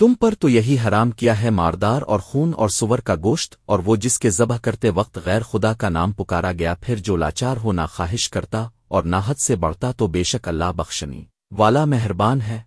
تم پر تو یہی حرام کیا ہے ماردار اور خون اور سور کا گوشت، اور وہ جس کے ذبح کرتے وقت غیر خدا کا نام پکارا گیا، پھر جو لاچار ہو نہ خواہش کرتا اور ناحت سے بڑھتا تو بے شک اللہ بخشنی۔ والا مہربان ہے۔